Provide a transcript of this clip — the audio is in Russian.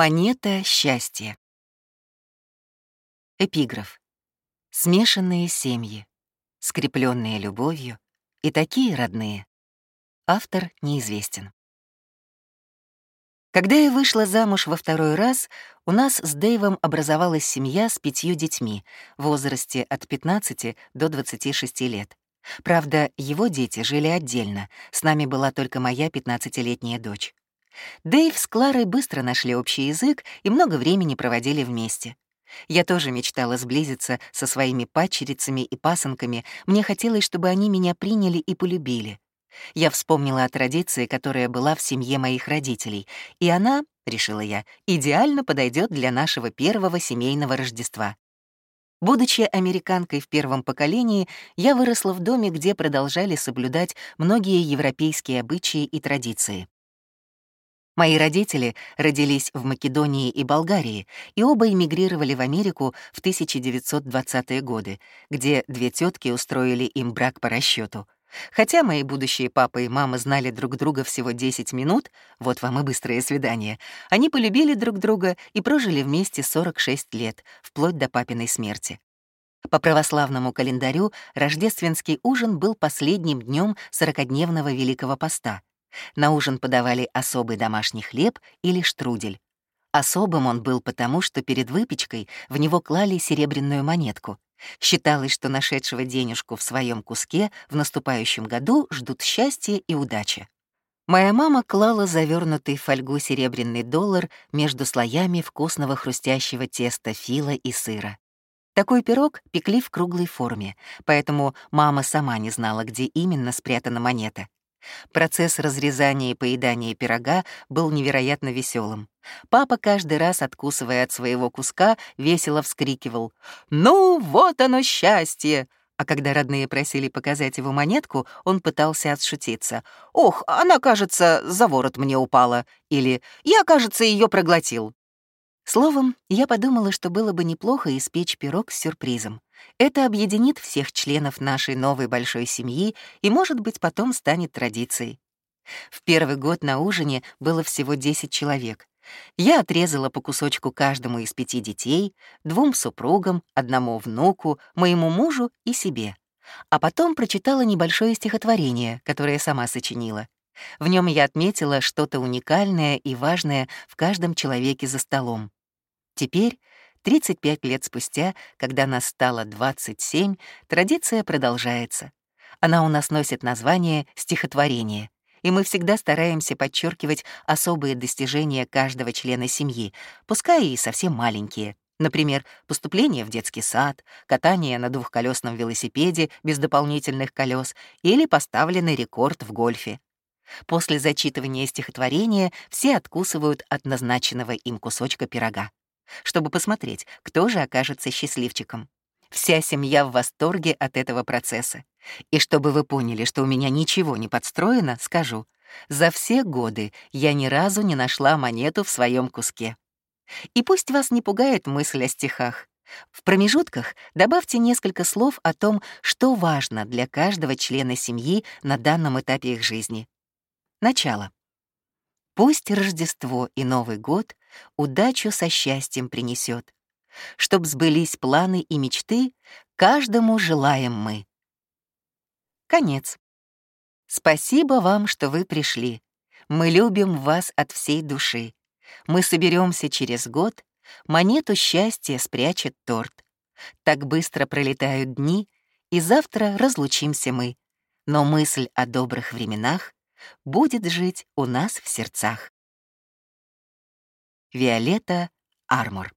Монета счастья. Эпиграф. Смешанные семьи, скрепленные любовью и такие родные. Автор неизвестен. Когда я вышла замуж во второй раз, у нас с Дэйвом образовалась семья с пятью детьми в возрасте от 15 до 26 лет. Правда, его дети жили отдельно, с нами была только моя 15-летняя дочь. Дэйв с Кларой быстро нашли общий язык и много времени проводили вместе. Я тоже мечтала сблизиться со своими падчерицами и пасынками, мне хотелось, чтобы они меня приняли и полюбили. Я вспомнила о традиции, которая была в семье моих родителей, и она, решила я, идеально подойдет для нашего первого семейного Рождества. Будучи американкой в первом поколении, я выросла в доме, где продолжали соблюдать многие европейские обычаи и традиции. Мои родители родились в Македонии и Болгарии и оба эмигрировали в Америку в 1920-е годы, где две тетки устроили им брак по расчету. Хотя мои будущие папа и мама знали друг друга всего 10 минут, вот вам и быстрое свидание, они полюбили друг друга и прожили вместе 46 лет, вплоть до папиной смерти. По православному календарю рождественский ужин был последним днем сорокодневного Великого Поста — на ужин подавали особый домашний хлеб или штрудель. Особым он был потому, что перед выпечкой в него клали серебряную монетку. Считалось, что нашедшего денежку в своем куске в наступающем году ждут счастье и удача. Моя мама клала завернутый в фольгу серебряный доллар между слоями вкусного хрустящего теста фила и сыра. Такой пирог пекли в круглой форме, поэтому мама сама не знала, где именно спрятана монета. Процесс разрезания и поедания пирога был невероятно веселым. Папа каждый раз, откусывая от своего куска, весело вскрикивал «Ну, вот оно счастье!» А когда родные просили показать его монетку, он пытался отшутиться. «Ох, она, кажется, за ворот мне упала!» Или «Я, кажется, ее проглотил!» Словом, я подумала, что было бы неплохо испечь пирог с сюрпризом. Это объединит всех членов нашей новой большой семьи и, может быть, потом станет традицией. В первый год на ужине было всего 10 человек. Я отрезала по кусочку каждому из пяти детей, двум супругам, одному внуку, моему мужу и себе. А потом прочитала небольшое стихотворение, которое сама сочинила. В нем я отметила что-то уникальное и важное в каждом человеке за столом. Теперь 35 лет спустя, когда нас стало 27, традиция продолжается. Она у нас носит название «стихотворение», и мы всегда стараемся подчеркивать особые достижения каждого члена семьи, пускай и совсем маленькие. Например, поступление в детский сад, катание на двухколесном велосипеде без дополнительных колес или поставленный рекорд в гольфе. После зачитывания стихотворения все откусывают от назначенного им кусочка пирога чтобы посмотреть, кто же окажется счастливчиком. Вся семья в восторге от этого процесса. И чтобы вы поняли, что у меня ничего не подстроено, скажу, за все годы я ни разу не нашла монету в своем куске. И пусть вас не пугает мысль о стихах. В промежутках добавьте несколько слов о том, что важно для каждого члена семьи на данном этапе их жизни. Начало. Пусть Рождество и Новый год удачу со счастьем принесет. Чтоб сбылись планы и мечты, каждому желаем мы. Конец. Спасибо вам, что вы пришли. Мы любим вас от всей души. Мы соберемся через год, монету счастья спрячет торт. Так быстро пролетают дни, и завтра разлучимся мы. Но мысль о добрых временах будет жить у нас в сердцах. Виолетта Армор